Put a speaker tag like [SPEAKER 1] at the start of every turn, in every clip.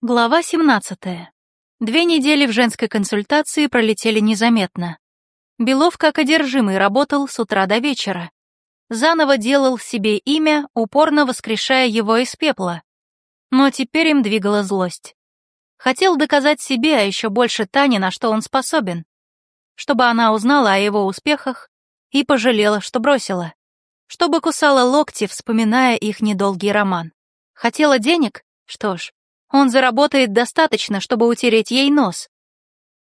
[SPEAKER 1] Глава 17. Две недели в женской консультации пролетели незаметно. Белов, как одержимый, работал с утра до вечера. Заново делал себе имя, упорно воскрешая его из пепла. Но теперь им двигала злость. Хотел доказать себе, а еще больше Тане, на что он способен. Чтобы она узнала о его успехах и пожалела, что бросила. Чтобы кусала локти, вспоминая их недолгий роман. Хотела денег? Что ж, он заработает достаточно, чтобы утереть ей нос.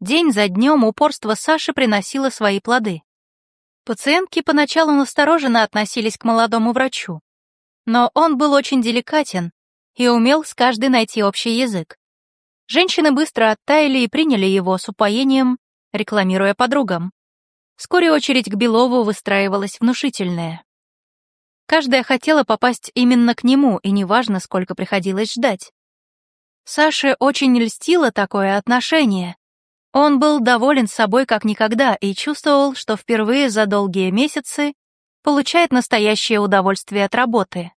[SPEAKER 1] День за днем упорство Саши приносило свои плоды. Пациентки поначалу настороженно относились к молодому врачу, но он был очень деликатен и умел с каждой найти общий язык. Женщины быстро оттаяли и приняли его с упоением, рекламируя подругам. Вскоре очередь к Белову выстраивалась внушительная. Каждая хотела попасть именно к нему, и неважно, сколько приходилось ждать. Саше очень льстило такое отношение. Он был доволен собой как никогда и чувствовал, что впервые за долгие месяцы получает настоящее удовольствие от работы.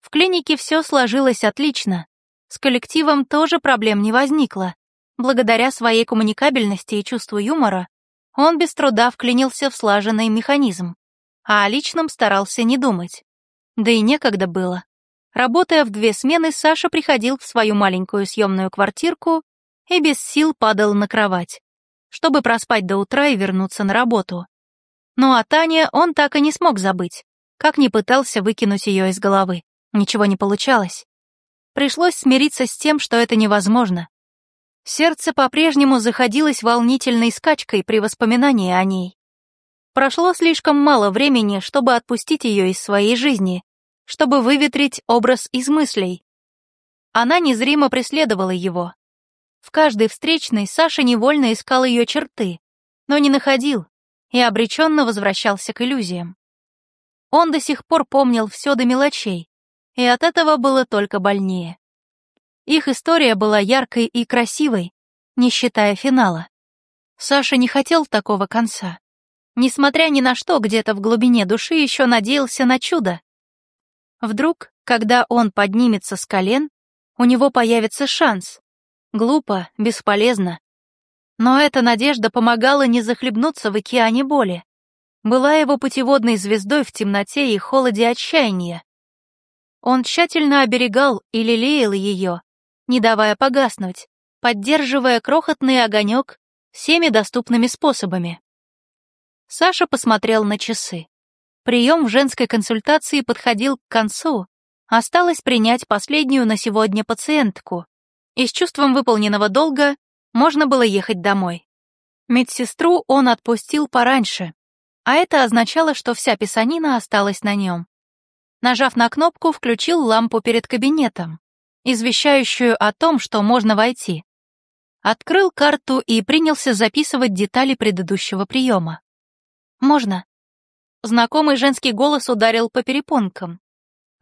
[SPEAKER 1] В клинике все сложилось отлично. С коллективом тоже проблем не возникло. Благодаря своей коммуникабельности и чувству юмора он без труда вклинился в слаженный механизм, а о личном старался не думать. Да и некогда было. Работая в две смены, Саша приходил в свою маленькую съемную квартирку и без сил падал на кровать, чтобы проспать до утра и вернуться на работу. Ну а Таня он так и не смог забыть, как ни пытался выкинуть ее из головы. Ничего не получалось. Пришлось смириться с тем, что это невозможно. Сердце по-прежнему заходилось волнительной скачкой при воспоминании о ней. Прошло слишком мало времени, чтобы отпустить ее из своей жизни, чтобы выветрить образ из мыслей. Она незримо преследовала его. В каждой встречной Саша невольно искал ее черты, но не находил и обреченно возвращался к иллюзиям. Он до сих пор помнил все до мелочей, и от этого было только больнее. Их история была яркой и красивой, не считая финала. Саша не хотел такого конца. Несмотря ни на что, где-то в глубине души еще надеялся на чудо. Вдруг, когда он поднимется с колен, у него появится шанс. Глупо, бесполезно. Но эта надежда помогала не захлебнуться в океане боли. Была его путеводной звездой в темноте и холоде отчаяния. Он тщательно оберегал и лелеял ее, не давая погаснуть, поддерживая крохотный огонек всеми доступными способами. Саша посмотрел на часы. Прием в женской консультации подходил к концу. Осталось принять последнюю на сегодня пациентку. И с чувством выполненного долга можно было ехать домой. Медсестру он отпустил пораньше, а это означало, что вся писанина осталась на нем. Нажав на кнопку, включил лампу перед кабинетом, извещающую о том, что можно войти. Открыл карту и принялся записывать детали предыдущего приема. «Можно?» Знакомый женский голос ударил по перепонкам,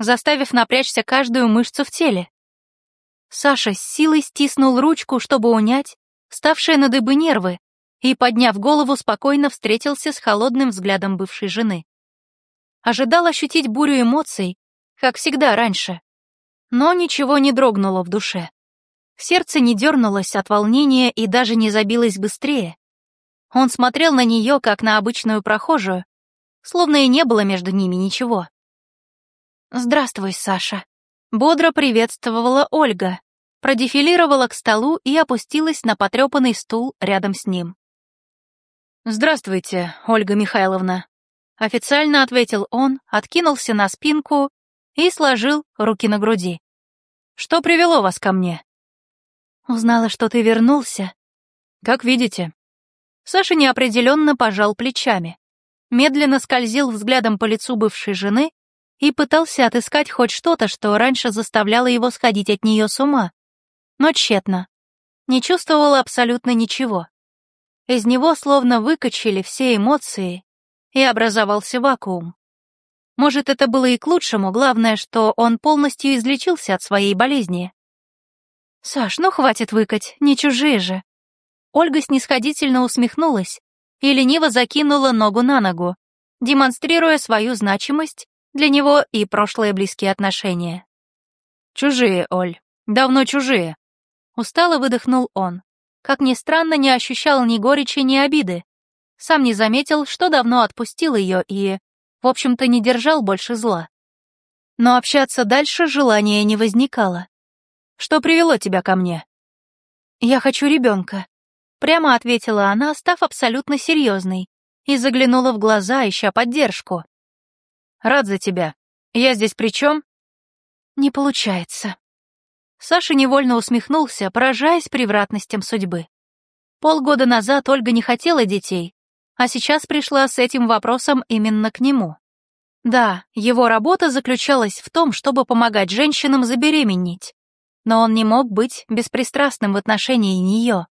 [SPEAKER 1] заставив напрячься каждую мышцу в теле. Саша с силой стиснул ручку, чтобы унять ставшие на дыбы нервы, и, подняв голову, спокойно встретился с холодным взглядом бывшей жены. Ожидал ощутить бурю эмоций, как всегда раньше, но ничего не дрогнуло в душе. Сердце не дернулось от волнения и даже не забилось быстрее. Он смотрел на нее, как на обычную прохожую, словно и не было между ними ничего. «Здравствуй, Саша», — бодро приветствовала Ольга, продефилировала к столу и опустилась на потрепанный стул рядом с ним.
[SPEAKER 2] «Здравствуйте, Ольга Михайловна», — официально ответил он, откинулся на спинку и сложил руки на груди. «Что привело вас ко мне?»
[SPEAKER 1] «Узнала, что ты вернулся».
[SPEAKER 2] «Как видите».
[SPEAKER 1] Саша неопределенно пожал плечами медленно скользил взглядом по лицу бывшей жены и пытался отыскать хоть что-то, что раньше заставляло его сходить от нее с ума. Но тщетно. Не чувствовал абсолютно ничего. Из него словно выкачали все эмоции, и образовался вакуум. Может, это было и к лучшему, главное, что он полностью излечился от своей болезни. «Саш, ну хватит выкать, не чужие же». Ольга снисходительно усмехнулась, и лениво закинула ногу на ногу, демонстрируя свою значимость для него и прошлые близкие отношения.
[SPEAKER 2] «Чужие, Оль, давно чужие»,
[SPEAKER 1] Устало выдохнул он. Как ни странно, не ощущал ни горечи, ни обиды. Сам не заметил, что давно отпустил ее и, в общем-то, не держал больше зла. Но общаться дальше желания не возникало. «Что привело тебя ко мне?» «Я хочу ребенка», — прямо ответила она, став абсолютно серьезной, и заглянула в глаза, ища поддержку. «Рад за тебя. Я здесь при чем?» «Не получается». Саша невольно усмехнулся, поражаясь превратностям судьбы. Полгода назад Ольга не хотела детей, а сейчас пришла с этим вопросом именно к нему. Да, его работа заключалась в том, чтобы помогать женщинам забеременеть, но он не мог быть беспристрастным в отношении нее,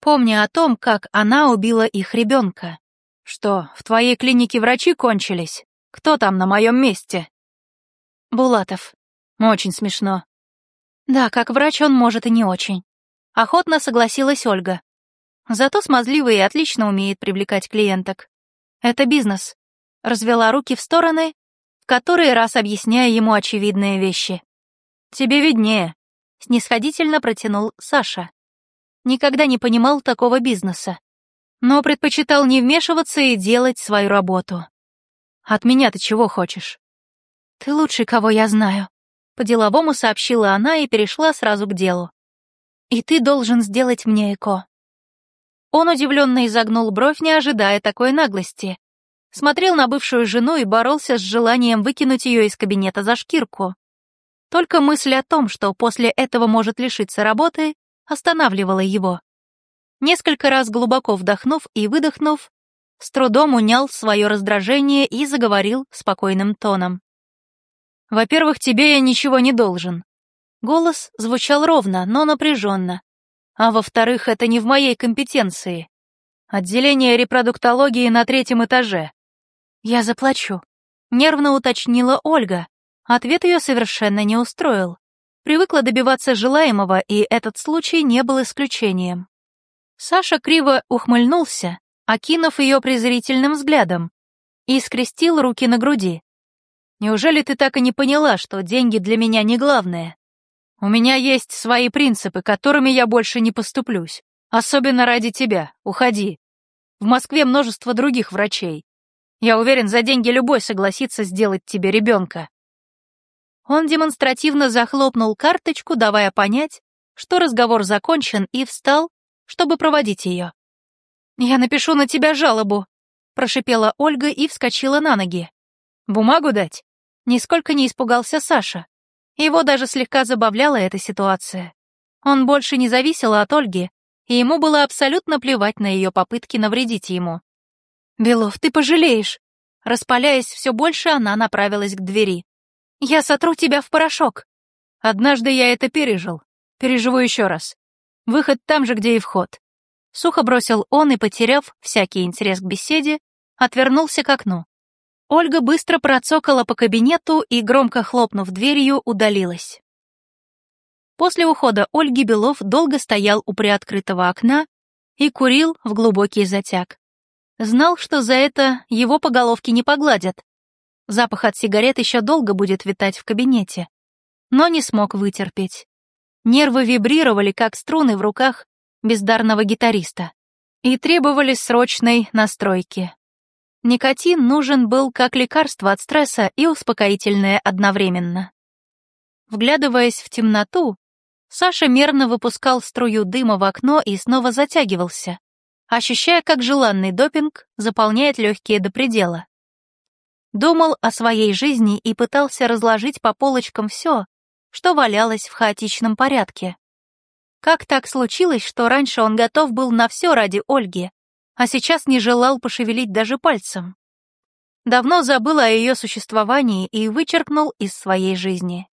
[SPEAKER 1] помня о том, как она убила их ребенка. «Что, в твоей клинике врачи кончились? Кто там на моем месте?» «Булатов». «Очень смешно». «Да, как врач он может и не очень». Охотно согласилась Ольга. Зато смазливый и отлично умеет привлекать клиенток. Это бизнес. Развела руки в стороны, в который раз объясняя ему очевидные вещи. Тебе виднее, снисходительно протянул Саша. Никогда не понимал такого бизнеса, но предпочитал не вмешиваться и делать свою работу. От меня ты чего хочешь? Ты лучший, кого я знаю, по-деловому сообщила она и перешла сразу к делу. И ты должен сделать мне эко. Он удивленно изогнул бровь, не ожидая такой наглости. Смотрел на бывшую жену и боролся с желанием выкинуть ее из кабинета за шкирку. Только мысль о том, что после этого может лишиться работы, останавливала его. Несколько раз глубоко вдохнув и выдохнув, с трудом унял свое раздражение и заговорил спокойным тоном. «Во-первых, тебе я ничего не должен». Голос звучал ровно, но напряженно, а во-вторых, это не в моей компетенции. Отделение репродуктологии на третьем этаже. Я заплачу. Нервно уточнила Ольга. Ответ ее совершенно не устроил. Привыкла добиваться желаемого, и этот случай не был исключением. Саша криво ухмыльнулся, окинув ее презрительным взглядом, и скрестил руки на груди. «Неужели ты так и не поняла, что деньги для меня не главное? У меня есть свои принципы, которыми я больше не поступлюсь. Особенно ради тебя. Уходи. В Москве множество других врачей. Я уверен, за деньги любой согласится сделать тебе ребенка. Он демонстративно захлопнул карточку, давая понять, что разговор закончен, и встал, чтобы проводить ее. «Я напишу на тебя жалобу», — прошипела Ольга и вскочила на ноги. «Бумагу дать?» Нисколько не испугался Саша. Его даже слегка забавляла эта ситуация. Он больше не зависел от Ольги, и ему было абсолютно плевать на ее попытки навредить ему. «Белов, ты пожалеешь!» Распаляясь все больше, она направилась к двери. «Я сотру тебя в порошок!» «Однажды я это пережил. Переживу еще раз. Выход там же, где и вход». Сухо бросил он и, потеряв всякий интерес к беседе, отвернулся к окну. Ольга быстро процокала по кабинету и, громко хлопнув дверью, удалилась. После ухода Ольги Белов долго стоял у приоткрытого окна и курил в глубокий затяг. Знал, что за это его по головке не погладят. Запах от сигарет еще долго будет витать в кабинете. Но не смог вытерпеть. Нервы вибрировали, как струны в руках бездарного гитариста, и требовали срочной настройки. Никотин нужен был как лекарство от стресса и успокоительное одновременно. Вглядываясь в темноту, Саша мерно выпускал струю дыма в окно и снова затягивался, ощущая, как желанный допинг заполняет легкие до предела. Думал о своей жизни и пытался разложить по полочкам все, что валялось в хаотичном порядке. Как так случилось, что раньше он готов был на все ради Ольги, а сейчас не желал пошевелить даже пальцем. Давно забыл о ее существовании и вычеркнул из своей жизни.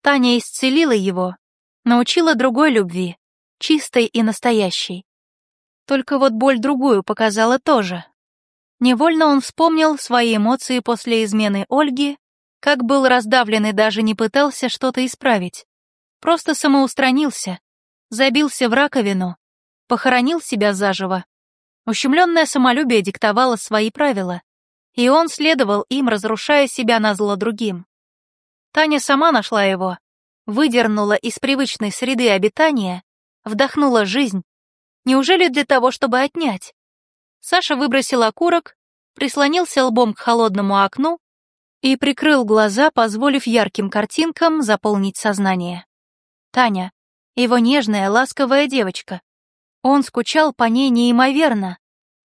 [SPEAKER 1] Таня исцелила его, научила другой любви, чистой и настоящей. Только вот боль другую показала тоже. Невольно он вспомнил свои эмоции после измены Ольги, как был раздавлен и даже не пытался что-то исправить. Просто самоустранился, забился в раковину, похоронил себя заживо Ущемленное самолюбие диктовало свои правила, и он следовал им, разрушая себя на зло другим. Таня сама нашла его, выдернула из привычной среды обитания, вдохнула жизнь. Неужели для того, чтобы отнять? Саша выбросил окурок, прислонился лбом к холодному окну и прикрыл глаза, позволив ярким картинкам заполнить сознание. Таня, его нежная, ласковая девочка. Он скучал по ней неимоверно.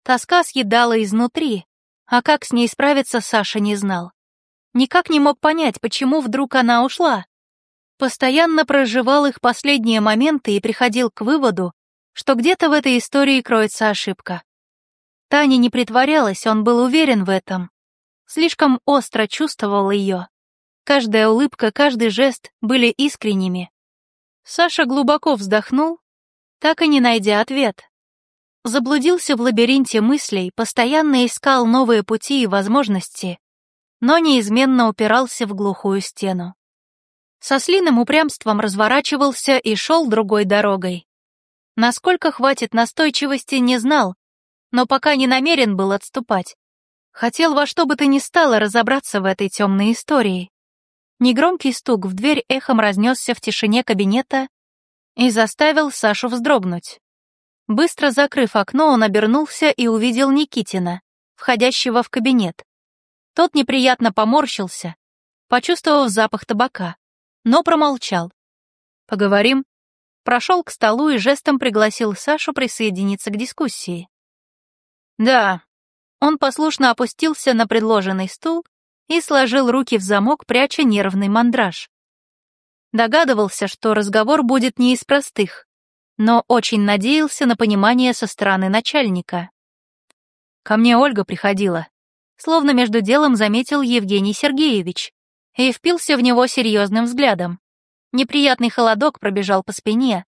[SPEAKER 1] Тоска съедала изнутри, а как с ней справиться, Саша не знал. Никак не мог понять, почему вдруг она ушла. Постоянно проживал их последние моменты и приходил к выводу, что где-то в этой истории кроется ошибка. Таня не притворялась, он был уверен в этом. Слишком остро чувствовал ее. Каждая улыбка, каждый жест были искренними. Саша глубоко вздохнул, так и не найдя ответ. Заблудился в лабиринте мыслей, постоянно искал новые пути и возможности, но неизменно упирался в глухую стену. Со слиным упрямством разворачивался и шел другой дорогой. Насколько хватит настойчивости, не знал, но пока не намерен был отступать. Хотел во что бы то ни стало разобраться в этой темной истории. Негромкий стук в дверь эхом разнесся в тишине кабинета и заставил Сашу вздрогнуть. Быстро закрыв окно, он обернулся и увидел Никитина, входящего в кабинет. Тот неприятно поморщился, почувствовав запах табака, но промолчал. «Поговорим?» Прошел к столу и жестом пригласил Сашу присоединиться к дискуссии. «Да». Он послушно опустился на предложенный стул и сложил руки в замок, пряча нервный мандраж. Догадывался, что разговор будет не из простых, но очень надеялся на понимание со стороны начальника. Ко мне Ольга приходила, словно между делом заметил Евгений Сергеевич и впился в него серьезным взглядом. Неприятный холодок пробежал по спине,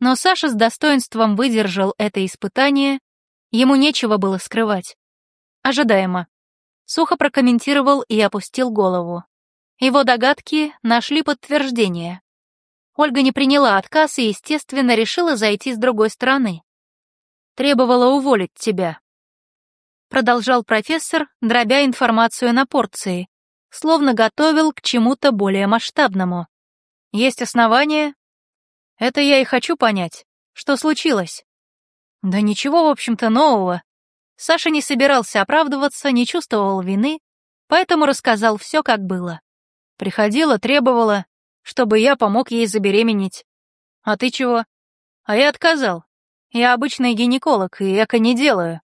[SPEAKER 1] но Саша с достоинством выдержал это испытание, ему нечего было скрывать. Ожидаемо. Сухо прокомментировал и опустил голову. Его догадки нашли подтверждение. Ольга не приняла отказ и, естественно, решила зайти с другой стороны. Требовала уволить тебя, продолжал профессор, дробя информацию на порции, словно готовил к чему-то более масштабному. Есть основания? Это я и хочу понять. Что случилось? Да ничего, в общем-то, нового. Саша не собирался оправдываться, не чувствовал вины, поэтому рассказал все, как было. Приходила, требовала, чтобы я помог ей забеременеть. А ты чего? А я отказал. Я обычный гинеколог, и эко не делаю.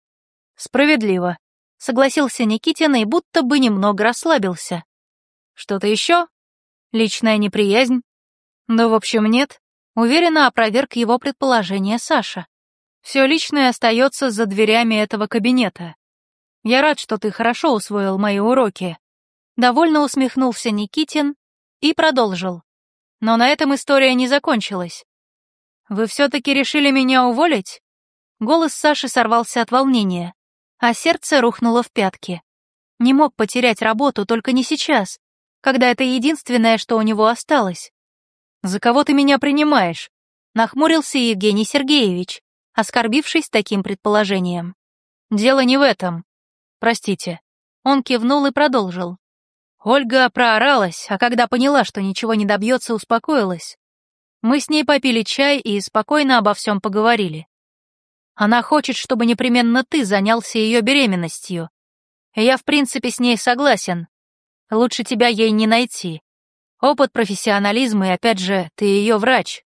[SPEAKER 1] «Справедливо», — согласился Никитин и будто бы немного расслабился. «Что-то еще? Личная неприязнь?» «Да, в общем, нет», — уверенно опроверг его предположение Саша. «Все личное остается за дверями этого кабинета. Я рад, что ты хорошо усвоил мои уроки». Довольно усмехнулся Никитин и продолжил. Но на этом история не закончилась. «Вы все-таки решили меня уволить?» Голос Саши сорвался от волнения а сердце рухнуло в пятки. Не мог потерять работу, только не сейчас, когда это единственное, что у него осталось. «За кого ты меня принимаешь?» — нахмурился Евгений Сергеевич, оскорбившись таким предположением. «Дело не в этом. Простите». Он кивнул и продолжил. Ольга прооралась, а когда поняла, что ничего не добьется, успокоилась. Мы с ней попили чай и спокойно обо всем поговорили. Она хочет, чтобы непременно ты занялся ее беременностью. Я, в принципе, с ней согласен. Лучше тебя ей не найти. Опыт, профессионализм и, опять же, ты ее врач.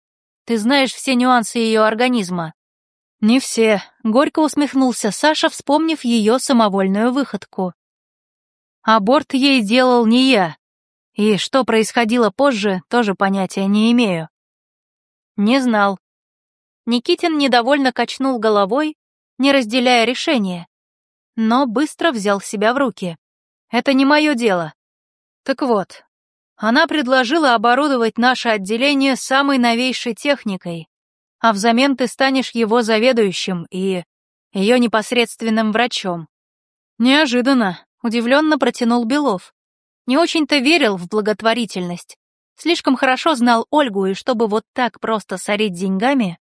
[SPEAKER 1] Ты знаешь все нюансы ее организма. Не все. Горько усмехнулся Саша, вспомнив ее самовольную выходку. Аборт ей делал не я. И что происходило позже, тоже понятия не имею. Не знал. Никитин недовольно качнул головой, не разделяя решения, но быстро взял себя в руки. «Это не мое дело». Так вот, она предложила оборудовать наше отделение самой новейшей техникой, а взамен ты станешь его заведующим и ее непосредственным врачом. Неожиданно, удивленно протянул Белов. Не очень-то верил в благотворительность. Слишком хорошо знал Ольгу, и чтобы вот так просто сорить деньгами,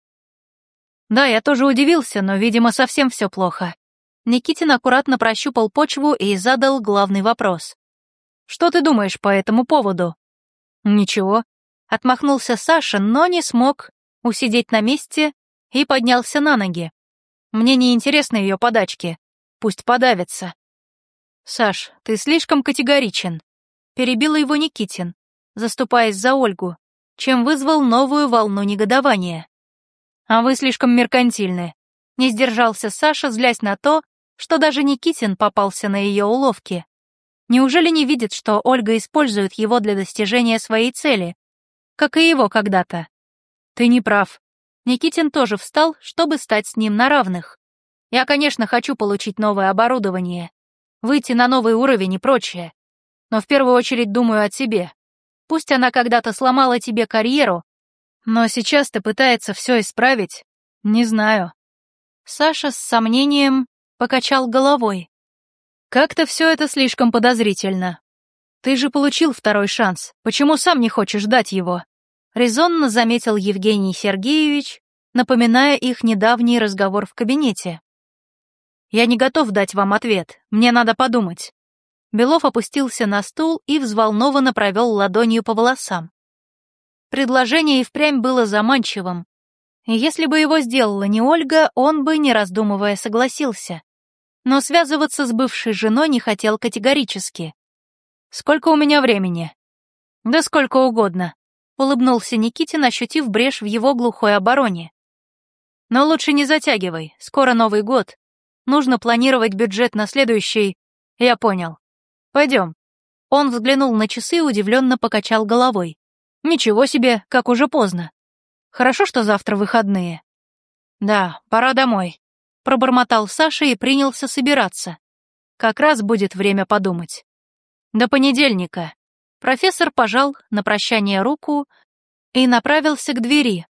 [SPEAKER 1] да, я тоже удивился, но, видимо, совсем все плохо. Никитин аккуратно прощупал почву и задал главный вопрос. «Что ты думаешь по этому поводу?» «Ничего. Отмахнулся Саша, но не смог усидеть на месте и поднялся на ноги. Мне не интересны ее подачки. Пусть подавится. Саш, ты слишком категоричен. Перебил его Никитин, заступаясь за Ольгу, чем вызвал новую волну негодования. А вы слишком меркантильны. Не сдержался Саша, злясь на то, что даже Никитин попался на ее уловки. Неужели не видит, что Ольга использует его для достижения своей цели, как и его когда-то? Ты не прав. Никитин тоже встал, чтобы стать с ним на равных. Я, конечно, хочу получить новое оборудование, выйти на новый уровень и прочее. Но в первую очередь думаю о тебе. Пусть она когда-то сломала тебе карьеру, но сейчас-то пытается все исправить. Не знаю. Саша с сомнением покачал головой. Как-то все это слишком подозрительно. Ты же получил второй шанс. Почему сам не хочешь дать его? Резонно заметил Евгений Сергеевич, напоминая их недавний разговор в кабинете. «Я не готов дать вам ответ, мне надо подумать». Белов опустился на стул и взволнованно провел ладонью по волосам. Предложение и впрямь было заманчивым. Если бы его сделала не Ольга, он бы, не раздумывая, согласился. Но связываться с бывшей женой не хотел категорически. «Сколько у меня времени?» «Да сколько угодно», улыбнулся Никитин, ощутив брешь в его глухой обороне. Но лучше не затягивай, скоро Новый год. Нужно планировать бюджет на следующий. Я понял. Пойдем. Он взглянул на часы и удивленно покачал головой. Ничего себе, как уже поздно. Хорошо, что завтра выходные. Да, пора домой. Пробормотал Саша и принялся собираться. Как раз будет время подумать. До понедельника. Профессор пожал на прощание руку и направился к двери,